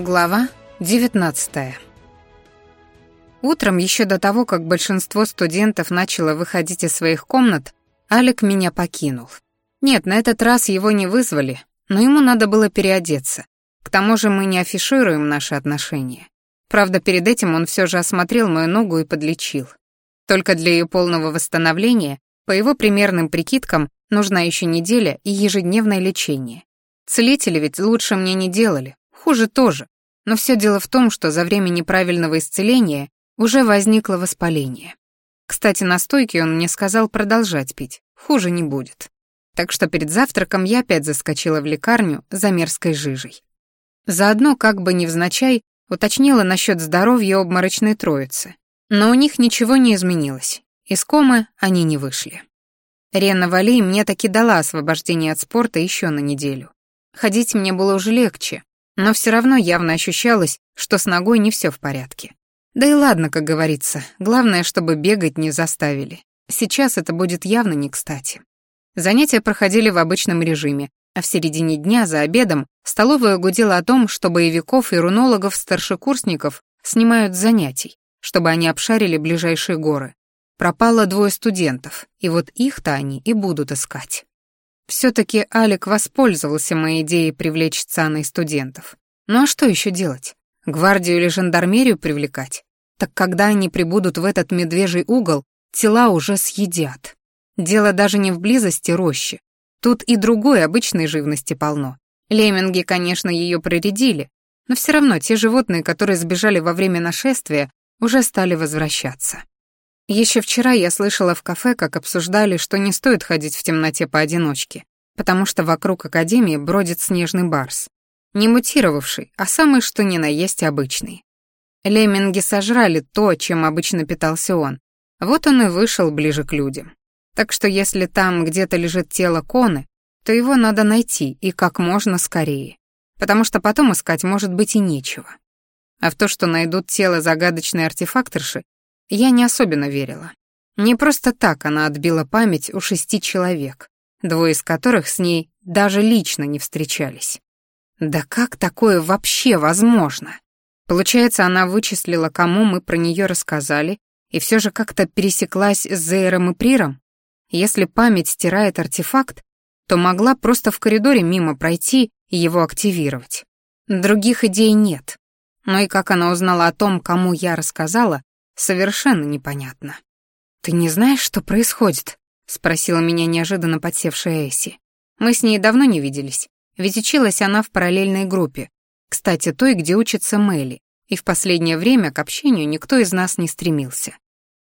Глава 19. Утром, еще до того, как большинство студентов начало выходить из своих комнат, Алик меня покинул. Нет, на этот раз его не вызвали, но ему надо было переодеться. К тому же мы не афишируем наши отношения. Правда, перед этим он все же осмотрел мою ногу и подлечил. Только для ее полного восстановления, по его примерным прикидкам, нужна еще неделя и ежедневное лечение. Целители ведь лучше мне не делали, Хуже тоже. Но все дело в том, что за время неправильного исцеления уже возникло воспаление. Кстати, на стойке он мне сказал продолжать пить. Хуже не будет. Так что перед завтраком я опять заскочила в лекарню за мерзкой жижей. Заодно, как бы невзначай, уточнила насчет здоровья обморочной троицы. Но у них ничего не изменилось. Из комы они не вышли. Рена Вали мне таки дала освобождение от спорта еще на неделю. Ходить мне было уже легче, но все равно явно ощущалось, что с ногой не все в порядке. Да и ладно, как говорится, главное, чтобы бегать не заставили. Сейчас это будет явно не кстати. Занятия проходили в обычном режиме, а в середине дня за обедом столовая гудела о том, что боевиков и рунологов-старшекурсников снимают с занятий, чтобы они обшарили ближайшие горы. Пропало двое студентов, и вот их-то они и будут искать. Все-таки Алик воспользовался моей идеей привлечь Цана и студентов. Ну а что еще делать? Гвардию или жандармерию привлекать? Так когда они прибудут в этот медвежий угол, тела уже съедят. Дело даже не в близости рощи. Тут и другой обычной живности полно. Лемминги, конечно, ее проредили, но все равно те животные, которые сбежали во время нашествия, уже стали возвращаться. Еще вчера я слышала в кафе, как обсуждали, что не стоит ходить в темноте поодиночке, потому что вокруг академии бродит снежный барс. Не мутировавший, а самый что ни на есть обычный. Лемминги сожрали то, чем обычно питался он. Вот он и вышел ближе к людям. Так что если там где-то лежит тело Коны, то его надо найти и как можно скорее. Потому что потом искать может быть и нечего. А в то, что найдут тело загадочной артефакторши, я не особенно верила. Не просто так она отбила память у шести человек, двое из которых с ней даже лично не встречались. Да как такое вообще возможно? Получается, она вычислила, кому мы про нее рассказали, и все же как-то пересеклась с Зейром и Приром? Если память стирает артефакт, то могла просто в коридоре мимо пройти и его активировать. Других идей нет. Но и как она узнала о том, кому я рассказала, Совершенно непонятно. «Ты не знаешь, что происходит?» — спросила меня неожиданно подсевшая Эсси. Мы с ней давно не виделись, ведь училась она в параллельной группе, кстати, той, где учится Мелли, и в последнее время к общению никто из нас не стремился.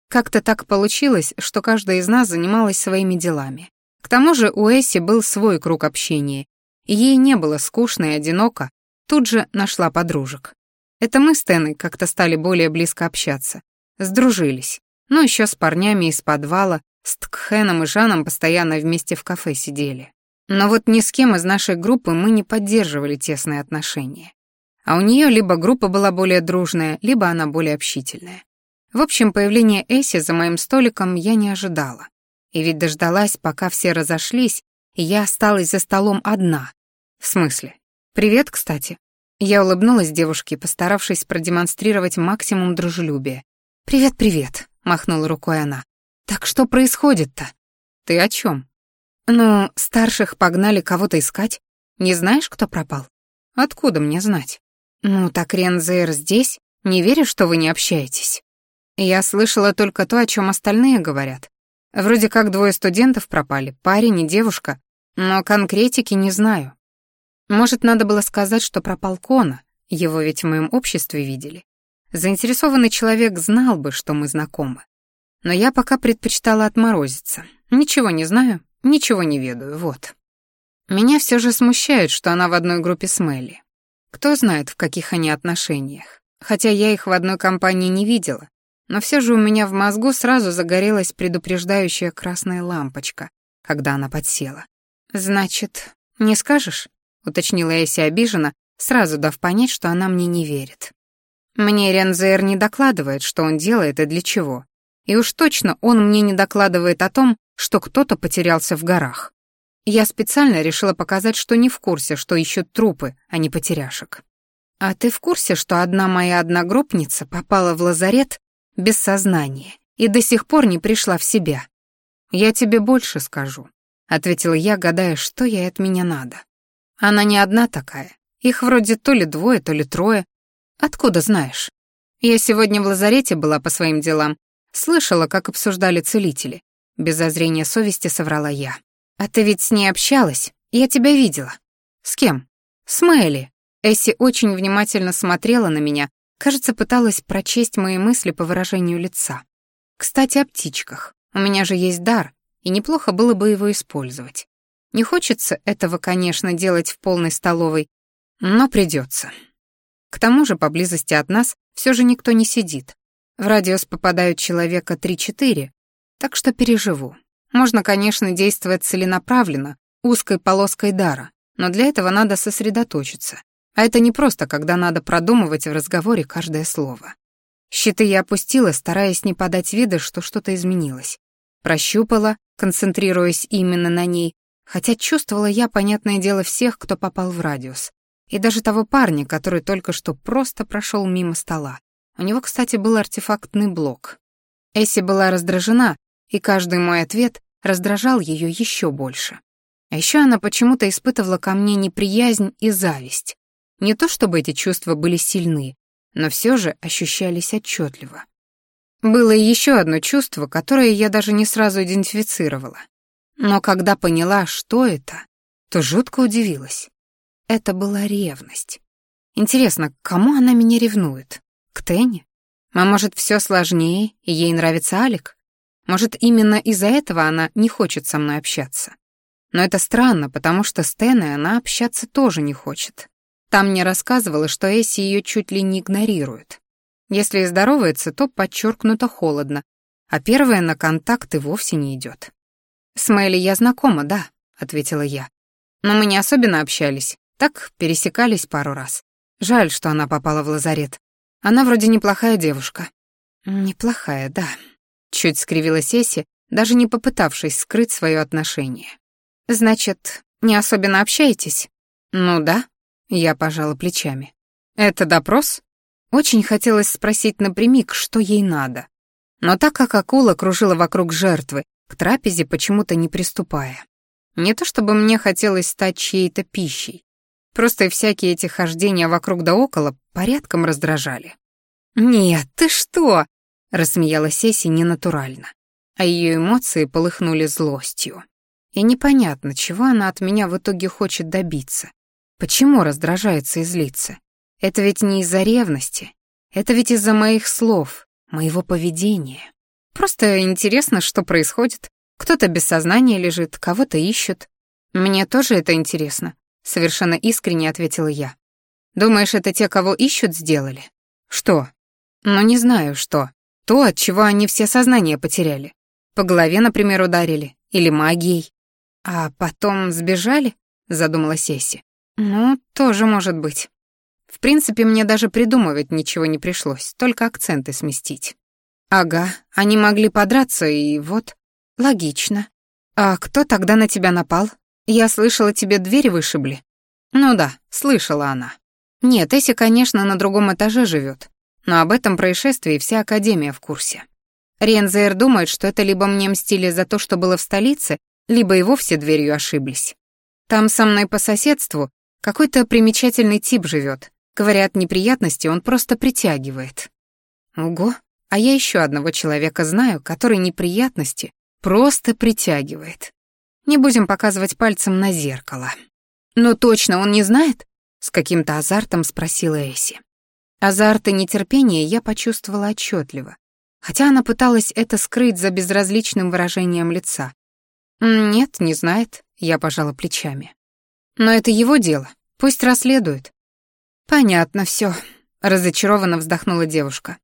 Как-то так получилось, что каждая из нас занималась своими делами. К тому же у Эсси был свой круг общения, и ей не было скучно и одиноко, тут же нашла подружек. Это мы с Теной как-то стали более близко общаться, Сдружились. Ну, еще с парнями из подвала, с Ткхеном и Жаном постоянно вместе в кафе сидели. Но вот ни с кем из нашей группы мы не поддерживали тесные отношения. А у нее либо группа была более дружная, либо она более общительная. В общем, появление Эсси за моим столиком я не ожидала. И ведь дождалась, пока все разошлись, и я осталась за столом одна. В смысле? Привет, кстати. Я улыбнулась девушке, постаравшись продемонстрировать максимум дружелюбия, «Привет-привет», — махнула рукой она. «Так что происходит-то?» «Ты о чем? «Ну, старших погнали кого-то искать. Не знаешь, кто пропал?» «Откуда мне знать?» «Ну, так Рензейр здесь. Не верю, что вы не общаетесь». Я слышала только то, о чем остальные говорят. Вроде как двое студентов пропали, парень и девушка, но конкретики не знаю. Может, надо было сказать, что пропал Кона, его ведь в моем обществе видели. Заинтересованный человек знал бы, что мы знакомы. Но я пока предпочитала отморозиться. Ничего не знаю, ничего не ведаю, вот. Меня все же смущает, что она в одной группе с Мелли. Кто знает, в каких они отношениях. Хотя я их в одной компании не видела, но все же у меня в мозгу сразу загорелась предупреждающая красная лампочка, когда она подсела. «Значит, не скажешь?» — уточнила Эсси обиженно, сразу дав понять, что она мне не верит. Мне Рензер не докладывает, что он делает и для чего. И уж точно он мне не докладывает о том, что кто-то потерялся в горах. Я специально решила показать, что не в курсе, что ищут трупы, а не потеряшек. «А ты в курсе, что одна моя одногруппница попала в лазарет без сознания и до сих пор не пришла в себя?» «Я тебе больше скажу», — ответила я, гадая, что ей от меня надо. «Она не одна такая. Их вроде то ли двое, то ли трое. Откуда знаешь? Я сегодня в лазарете была по своим делам. Слышала, как обсуждали целители. Без зазрения совести соврала я. А ты ведь с ней общалась? Я тебя видела. С кем? С Мэйли. Эсси очень внимательно смотрела на меня, кажется, пыталась прочесть мои мысли по выражению лица. Кстати, о птичках. У меня же есть дар, и неплохо было бы его использовать. Не хочется этого, конечно, делать в полной столовой, но придется. К тому же поблизости от нас все же никто не сидит. В радиус попадают человека 3-4, так что переживу. Можно, конечно, действовать целенаправленно, узкой полоской дара, но для этого надо сосредоточиться. А это не просто, когда надо продумывать в разговоре каждое слово. Щиты я опустила, стараясь не подать вида, что что-то изменилось. Прощупала, концентрируясь именно на ней, хотя чувствовала я, понятное дело, всех, кто попал в радиус и даже того парня, который только что просто прошел мимо стола. У него, кстати, был артефактный блок. Эсси была раздражена, и каждый мой ответ раздражал ее еще больше. А еще она почему-то испытывала ко мне неприязнь и зависть. Не то чтобы эти чувства были сильны, но все же ощущались отчетливо. Было еще одно чувство, которое я даже не сразу идентифицировала. Но когда поняла, что это, то жутко удивилась. Это была ревность. Интересно, к кому она меня ревнует? К Тенни? А может, все сложнее, и ей нравится Алик? Может, именно из-за этого она не хочет со мной общаться? Но это странно, потому что с Теной она общаться тоже не хочет. Там мне рассказывала, что Эсси ее чуть ли не игнорирует. Если и здоровается, то подчеркнуто холодно, а первая на контакт и вовсе не идет. «С Мэйли я знакома, да», — ответила я. «Но мы не особенно общались, так пересекались пару раз. Жаль, что она попала в лазарет. Она вроде неплохая девушка. Неплохая, да. Чуть скривилась Эсси, даже не попытавшись скрыть свое отношение. Значит, не особенно общаетесь? Ну да, я пожала плечами. Это допрос? Очень хотелось спросить напрямик, что ей надо. Но так как акула кружила вокруг жертвы, к трапезе почему-то не приступая. Не то чтобы мне хотелось стать чьей-то пищей, Просто всякие эти хождения вокруг да около порядком раздражали. «Нет, ты что?» — рассмеялась Эсси ненатурально, а ее эмоции полыхнули злостью. И непонятно, чего она от меня в итоге хочет добиться. Почему раздражается и злится? Это ведь не из-за ревности, это ведь из-за моих слов, моего поведения. Просто интересно, что происходит. Кто-то без сознания лежит, кого-то ищут. Мне тоже это интересно. Совершенно искренне ответила я. Думаешь, это те, кого ищут, сделали? Что? Ну, не знаю, что. То, от чего они все сознание потеряли. По голове, например, ударили. Или магией. А потом сбежали? Задумалась Сесси. Ну, тоже может быть. В принципе, мне даже придумывать ничего не пришлось, только акценты сместить. Ага, они могли подраться, и вот. Логично. А кто тогда на тебя напал? «Я слышала, тебе двери вышибли?» «Ну да, слышала она. Нет, Эсси, конечно, на другом этаже живет, но об этом происшествии вся Академия в курсе. Рензейр думает, что это либо мне мстили за то, что было в столице, либо и вовсе дверью ошиблись. Там со мной по соседству какой-то примечательный тип живет. Говорят, неприятности он просто притягивает. Ого, а я еще одного человека знаю, который неприятности просто притягивает. Не будем показывать пальцем на зеркало. «Но точно он не знает?» — с каким-то азартом спросила Эсси. Азарт и нетерпение я почувствовала отчетливо, хотя она пыталась это скрыть за безразличным выражением лица. «Нет, не знает», — я пожала плечами. «Но это его дело, пусть расследует». «Понятно все, разочарованно вздохнула девушка.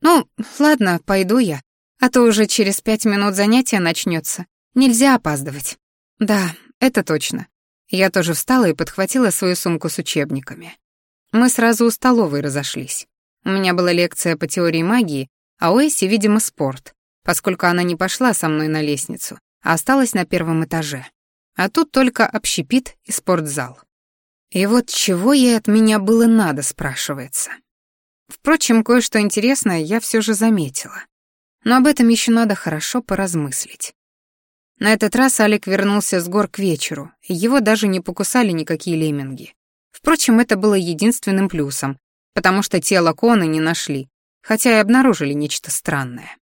«Ну, ладно, пойду я, а то уже через пять минут занятия начнется. Нельзя опаздывать. Да, это точно. Я тоже встала и подхватила свою сумку с учебниками. Мы сразу у столовой разошлись. У меня была лекция по теории магии, а у Эсси, видимо, спорт, поскольку она не пошла со мной на лестницу, а осталась на первом этаже. А тут только общепит и спортзал. И вот чего ей от меня было надо, спрашивается. Впрочем, кое-что интересное я все же заметила. Но об этом еще надо хорошо поразмыслить. На этот раз Алик вернулся с гор к вечеру, и его даже не покусали никакие лемминги. Впрочем, это было единственным плюсом, потому что тело Кона не нашли, хотя и обнаружили нечто странное.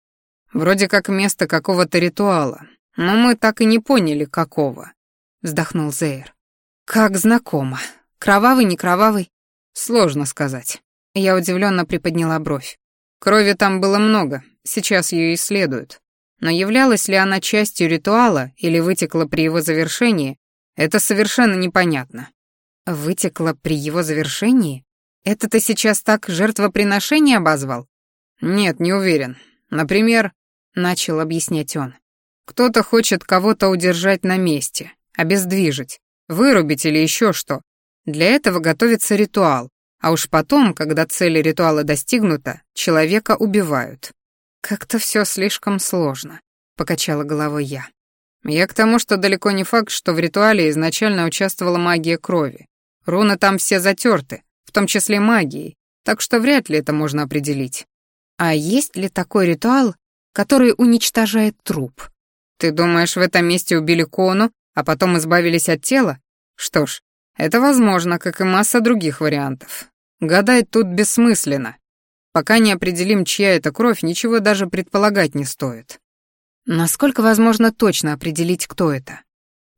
Вроде как место какого-то ритуала, но мы так и не поняли, какого, вздохнул Зейр. Как знакомо. Кровавый, не кровавый? Сложно сказать. Я удивленно приподняла бровь. Крови там было много, сейчас ее исследуют. Но являлась ли она частью ритуала или вытекла при его завершении, это совершенно непонятно. Вытекла при его завершении? Это ты сейчас так жертвоприношение обозвал? Нет, не уверен. Например, начал объяснять он. Кто-то хочет кого-то удержать на месте, обездвижить, вырубить или еще что. Для этого готовится ритуал, а уж потом, когда цель ритуала достигнута, человека убивают. «Как-то все слишком сложно», — покачала головой я. «Я к тому, что далеко не факт, что в ритуале изначально участвовала магия крови. Руны там все затерты, в том числе магией, так что вряд ли это можно определить. А есть ли такой ритуал, который уничтожает труп? Ты думаешь, в этом месте убили Кону, а потом избавились от тела? Что ж, это возможно, как и масса других вариантов. Гадать тут бессмысленно. Пока не определим, чья это кровь, ничего даже предполагать не стоит. Насколько возможно точно определить, кто это?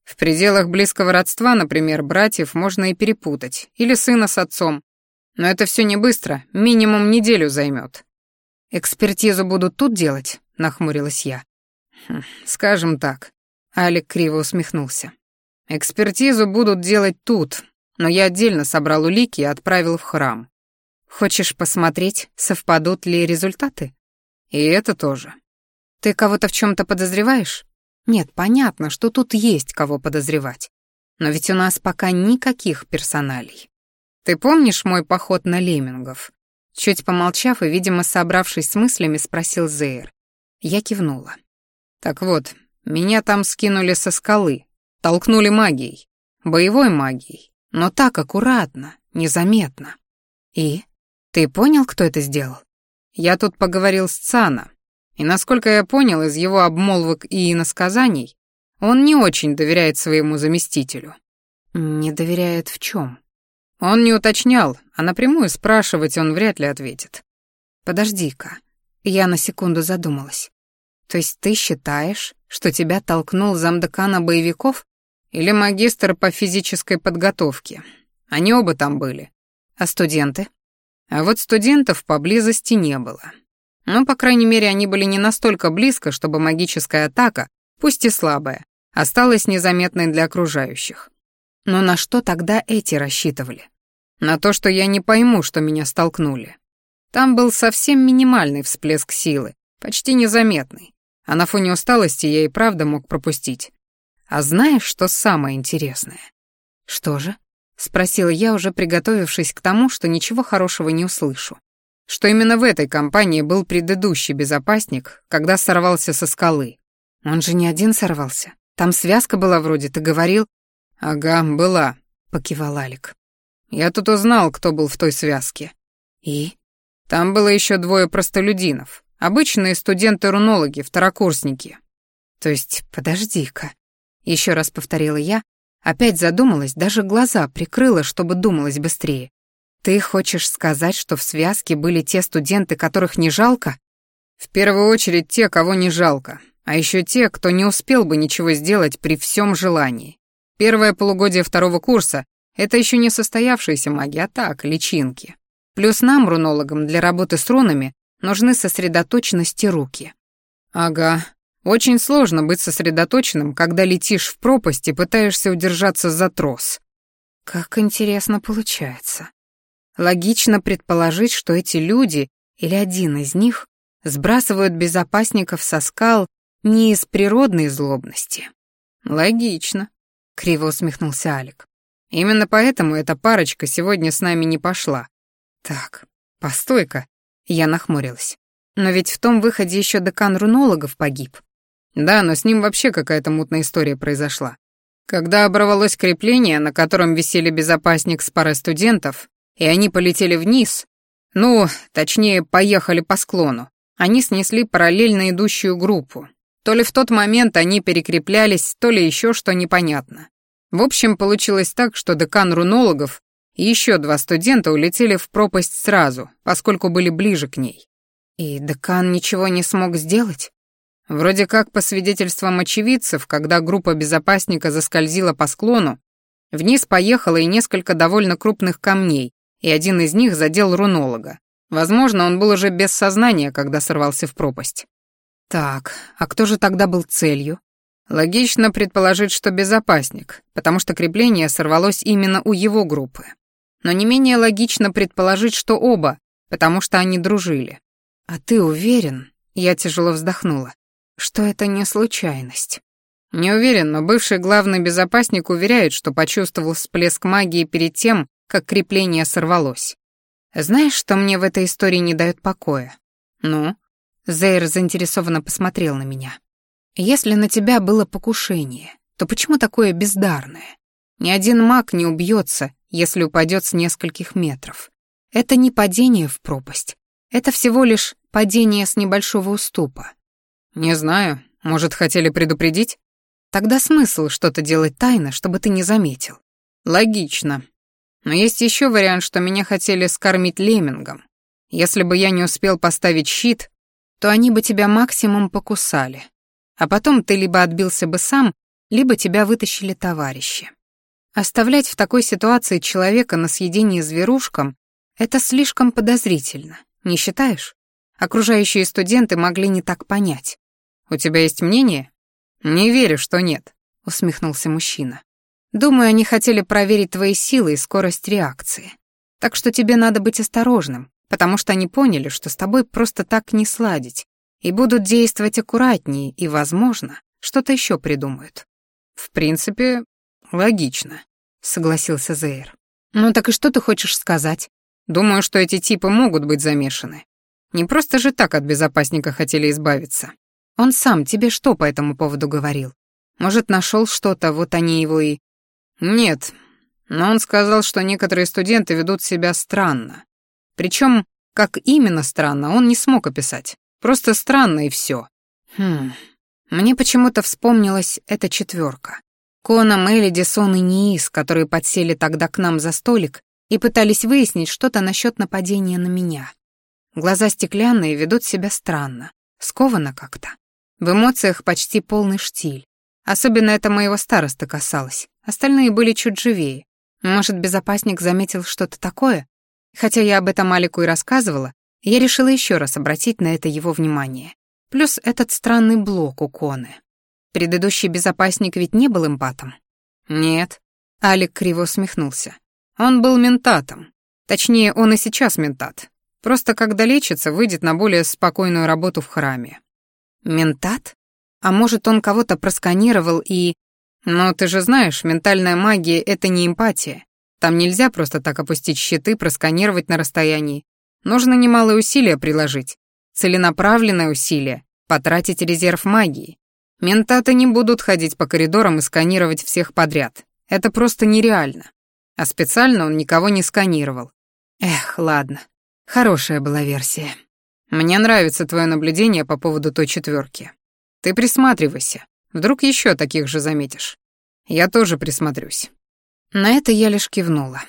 В пределах близкого родства, например, братьев можно и перепутать, или сына с отцом. Но это все не быстро, минимум неделю займет. «Экспертизу будут тут делать?» — нахмурилась я. Хм, «Скажем так». Алик криво усмехнулся. «Экспертизу будут делать тут, но я отдельно собрал улики и отправил в храм. Хочешь посмотреть, совпадут ли результаты? И это тоже. Ты кого-то в чем то подозреваешь? Нет, понятно, что тут есть кого подозревать. Но ведь у нас пока никаких персоналей. Ты помнишь мой поход на леммингов? Чуть помолчав и, видимо, собравшись с мыслями, спросил Зейр. Я кивнула. Так вот, меня там скинули со скалы, толкнули магией, боевой магией, но так аккуратно, незаметно. И? Ты понял, кто это сделал? Я тут поговорил с Цана, и, насколько я понял из его обмолвок и иносказаний, он не очень доверяет своему заместителю. Не доверяет в чем? Он не уточнял, а напрямую спрашивать он вряд ли ответит. Подожди-ка. Я на секунду задумалась. То есть ты считаешь, что тебя толкнул замдекана боевиков или магистр по физической подготовке? Они оба там были. А студенты? А вот студентов поблизости не было. Но, по крайней мере, они были не настолько близко, чтобы магическая атака, пусть и слабая, осталась незаметной для окружающих. Но на что тогда эти рассчитывали? На то, что я не пойму, что меня столкнули. Там был совсем минимальный всплеск силы, почти незаметный, а на фоне усталости я и правда мог пропустить. А знаешь, что самое интересное? Что же? Спросила я, уже приготовившись к тому, что ничего хорошего не услышу. Что именно в этой компании был предыдущий безопасник, когда сорвался со скалы. Он же не один сорвался. Там связка была вроде, ты говорил? Ага, была, покивал Алик. Я тут узнал, кто был в той связке. И? Там было еще двое простолюдинов. Обычные студенты-рунологи, второкурсники. То есть, подожди-ка. Еще раз повторила я, Опять задумалась, даже глаза прикрыла, чтобы думалось быстрее. Ты хочешь сказать, что в связке были те студенты, которых не жалко? В первую очередь те, кого не жалко, а еще те, кто не успел бы ничего сделать при всем желании. Первое полугодие второго курса — это еще не состоявшиеся маги, а так, личинки. Плюс нам, рунологам, для работы с рунами нужны сосредоточенности руки. Ага, очень сложно быть сосредоточенным, когда летишь в пропасть и пытаешься удержаться за трос. Как интересно получается. Логично предположить, что эти люди, или один из них, сбрасывают безопасников со скал не из природной злобности. Логично, криво усмехнулся Алик. Именно поэтому эта парочка сегодня с нами не пошла. Так, постой-ка, я нахмурилась. Но ведь в том выходе еще декан рунологов погиб. Да, но с ним вообще какая-то мутная история произошла. Когда оборвалось крепление, на котором висели безопасник с парой студентов, и они полетели вниз, ну, точнее, поехали по склону, они снесли параллельно идущую группу. То ли в тот момент они перекреплялись, то ли еще что непонятно. В общем, получилось так, что декан рунологов и еще два студента улетели в пропасть сразу, поскольку были ближе к ней. И декан ничего не смог сделать? Вроде как, по свидетельствам очевидцев, когда группа безопасника заскользила по склону, вниз поехало и несколько довольно крупных камней, и один из них задел рунолога. Возможно, он был уже без сознания, когда сорвался в пропасть. Так, а кто же тогда был целью? Логично предположить, что безопасник, потому что крепление сорвалось именно у его группы. Но не менее логично предположить, что оба, потому что они дружили. «А ты уверен?» — я тяжело вздохнула. «Что это не случайность?» «Не уверен, но бывший главный безопасник уверяет, что почувствовал всплеск магии перед тем, как крепление сорвалось. Знаешь, что мне в этой истории не дает покоя? Ну?» Зейр заинтересованно посмотрел на меня. «Если на тебя было покушение, то почему такое бездарное? Ни один маг не убьется, если упадет с нескольких метров. Это не падение в пропасть. Это всего лишь падение с небольшого уступа. Не знаю, может, хотели предупредить? Тогда смысл что-то делать тайно, чтобы ты не заметил. Логично. Но есть еще вариант, что меня хотели скормить леммингом. Если бы я не успел поставить щит, то они бы тебя максимум покусали. А потом ты либо отбился бы сам, либо тебя вытащили товарищи. Оставлять в такой ситуации человека на съедение зверушкам — это слишком подозрительно, не считаешь? Окружающие студенты могли не так понять. «У тебя есть мнение?» «Не верю, что нет», — усмехнулся мужчина. «Думаю, они хотели проверить твои силы и скорость реакции. Так что тебе надо быть осторожным, потому что они поняли, что с тобой просто так не сладить, и будут действовать аккуратнее, и, возможно, что-то еще придумают». «В принципе, логично», — согласился Зейр. «Ну так и что ты хочешь сказать?» «Думаю, что эти типы могут быть замешаны. Не просто же так от безопасника хотели избавиться. Он сам тебе что по этому поводу говорил? Может, нашел что-то, вот они его и... Нет, но он сказал, что некоторые студенты ведут себя странно. Причем, как именно странно, он не смог описать. Просто странно и все. Хм, мне почему-то вспомнилась эта четверка. Кона, Мелиди, Сон и Ниис, которые подсели тогда к нам за столик и пытались выяснить что-то насчет нападения на меня. Глаза стеклянные, ведут себя странно, скованно как-то. В эмоциях почти полный штиль. Особенно это моего староста касалось. Остальные были чуть живее. Может, безопасник заметил что-то такое? Хотя я об этом Алику и рассказывала, я решила еще раз обратить на это его внимание. Плюс этот странный блок у Коны. Предыдущий безопасник ведь не был эмпатом? Нет. Алик криво усмехнулся. Он был ментатом. Точнее, он и сейчас ментат. Просто когда лечится, выйдет на более спокойную работу в храме. Ментат? А может, он кого-то просканировал и... Но ты же знаешь, ментальная магия — это не эмпатия. Там нельзя просто так опустить щиты, просканировать на расстоянии. Нужно немалые усилия приложить. Целенаправленное усилие. Потратить резерв магии. Ментаты не будут ходить по коридорам и сканировать всех подряд. Это просто нереально. А специально он никого не сканировал. Эх, ладно. Хорошая была версия. Мне нравится твое наблюдение по поводу той четверки. Ты присматривайся. Вдруг еще таких же заметишь. Я тоже присмотрюсь. На это я лишь кивнула.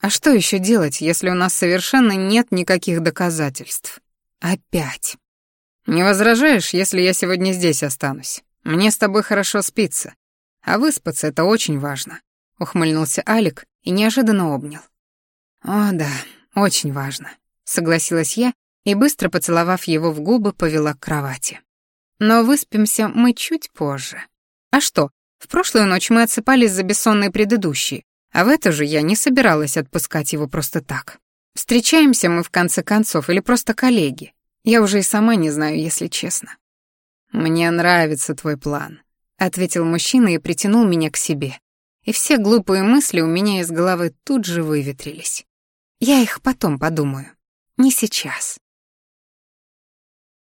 А что еще делать, если у нас совершенно нет никаких доказательств? Опять. Не возражаешь, если я сегодня здесь останусь? Мне с тобой хорошо спится. А выспаться — это очень важно. Ухмыльнулся Алик и неожиданно обнял. О, да, очень важно согласилась я и, быстро поцеловав его в губы, повела к кровати. Но выспимся мы чуть позже. А что, в прошлую ночь мы отсыпались за бессонные предыдущие, а в эту же я не собиралась отпускать его просто так. Встречаемся мы в конце концов или просто коллеги? Я уже и сама не знаю, если честно. «Мне нравится твой план», — ответил мужчина и притянул меня к себе. И все глупые мысли у меня из головы тут же выветрились. Я их потом подумаю. Не сейчас.